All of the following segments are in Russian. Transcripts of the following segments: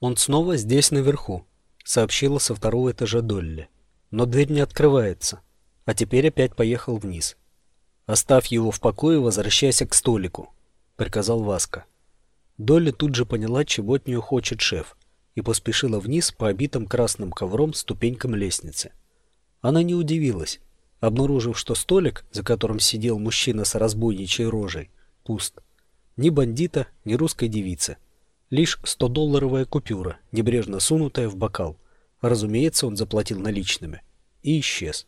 «Он снова здесь наверху», — сообщила со второго этажа Долли. «Но дверь не открывается. А теперь опять поехал вниз». «Оставь его в покое возвращайся к столику», — приказал Васка. Долли тут же поняла, чего от нее хочет шеф, и поспешила вниз по обитым красным ковром ступенькам лестницы. Она не удивилась, обнаружив, что столик, за которым сидел мужчина с разбойничей рожей, пуст. Ни бандита, ни русской девицы. Лишь 100-долларовая купюра, небрежно сунутая в бокал. Разумеется, он заплатил наличными. И исчез.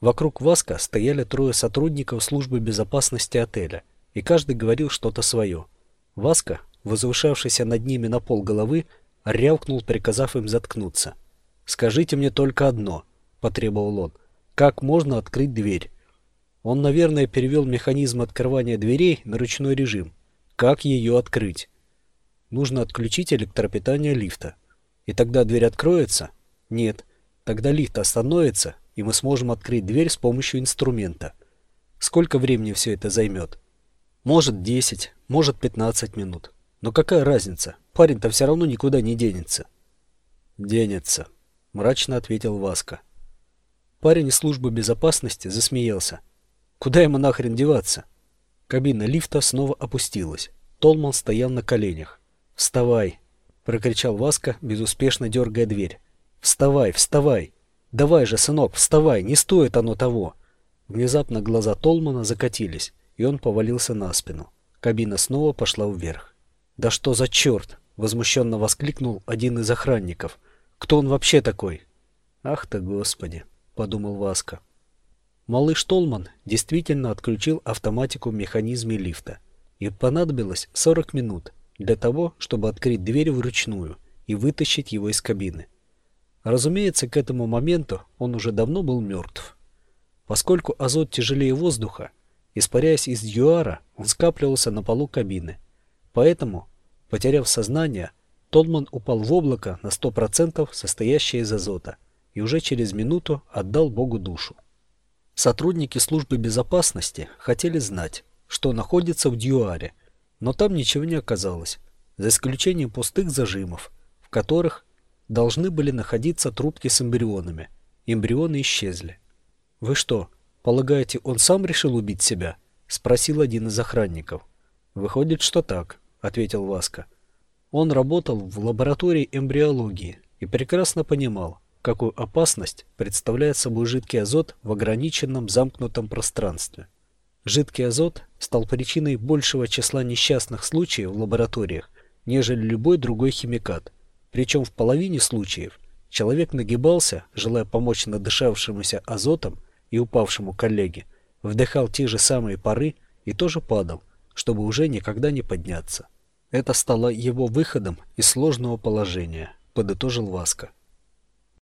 Вокруг Васка стояли трое сотрудников службы безопасности отеля, и каждый говорил что-то свое. Васка, возвышавшийся над ними на пол головы, рявкнул, приказав им заткнуться. «Скажите мне только одно», — потребовал он, — «как можно открыть дверь?» Он, наверное, перевел механизм открывания дверей на ручной режим. Как ее открыть? Нужно отключить электропитание лифта. И тогда дверь откроется? Нет. Тогда лифт остановится, и мы сможем открыть дверь с помощью инструмента. Сколько времени все это займет? Может 10, может 15 минут. Но какая разница? Парень-то все равно никуда не денется. Денется, мрачно ответил Васка. Парень из службы безопасности засмеялся. Куда ему нахрен деваться? Кабина лифта снова опустилась. Толман стоял на коленях. «Вставай!» — прокричал Васка, безуспешно дергая дверь. «Вставай, вставай! Давай же, сынок, вставай, не стоит оно того!» Внезапно глаза Толмана закатились, и он повалился на спину. Кабина снова пошла вверх. «Да что за черт!» — возмущенно воскликнул один из охранников. «Кто он вообще такой?» «Ах ты, Господи!» — подумал Васка. Малыш Толман действительно отключил автоматику в механизме лифта. И понадобилось 40 минут, для того, чтобы открыть дверь вручную и вытащить его из кабины. Разумеется, к этому моменту он уже давно был мертв. Поскольку азот тяжелее воздуха, испаряясь из юара, он скапливался на полу кабины. Поэтому, потеряв сознание, Толман упал в облако на 100% состоящее из азота и уже через минуту отдал Богу душу. Сотрудники службы безопасности хотели знать, что находится в Дьюаре – но там ничего не оказалось, за исключением пустых зажимов, в которых должны были находиться трубки с эмбрионами. Эмбрионы исчезли. «Вы что, полагаете, он сам решил убить себя?» — спросил один из охранников. «Выходит, что так», — ответил Васка. Он работал в лаборатории эмбриологии и прекрасно понимал, какую опасность представляет собой жидкий азот в ограниченном замкнутом пространстве. Жидкий азот стал причиной большего числа несчастных случаев в лабораториях, нежели любой другой химикат. Причем в половине случаев человек нагибался, желая помочь надышавшемуся азотом и упавшему коллеге, вдыхал те же самые пары и тоже падал, чтобы уже никогда не подняться. Это стало его выходом из сложного положения, подытожил Васка.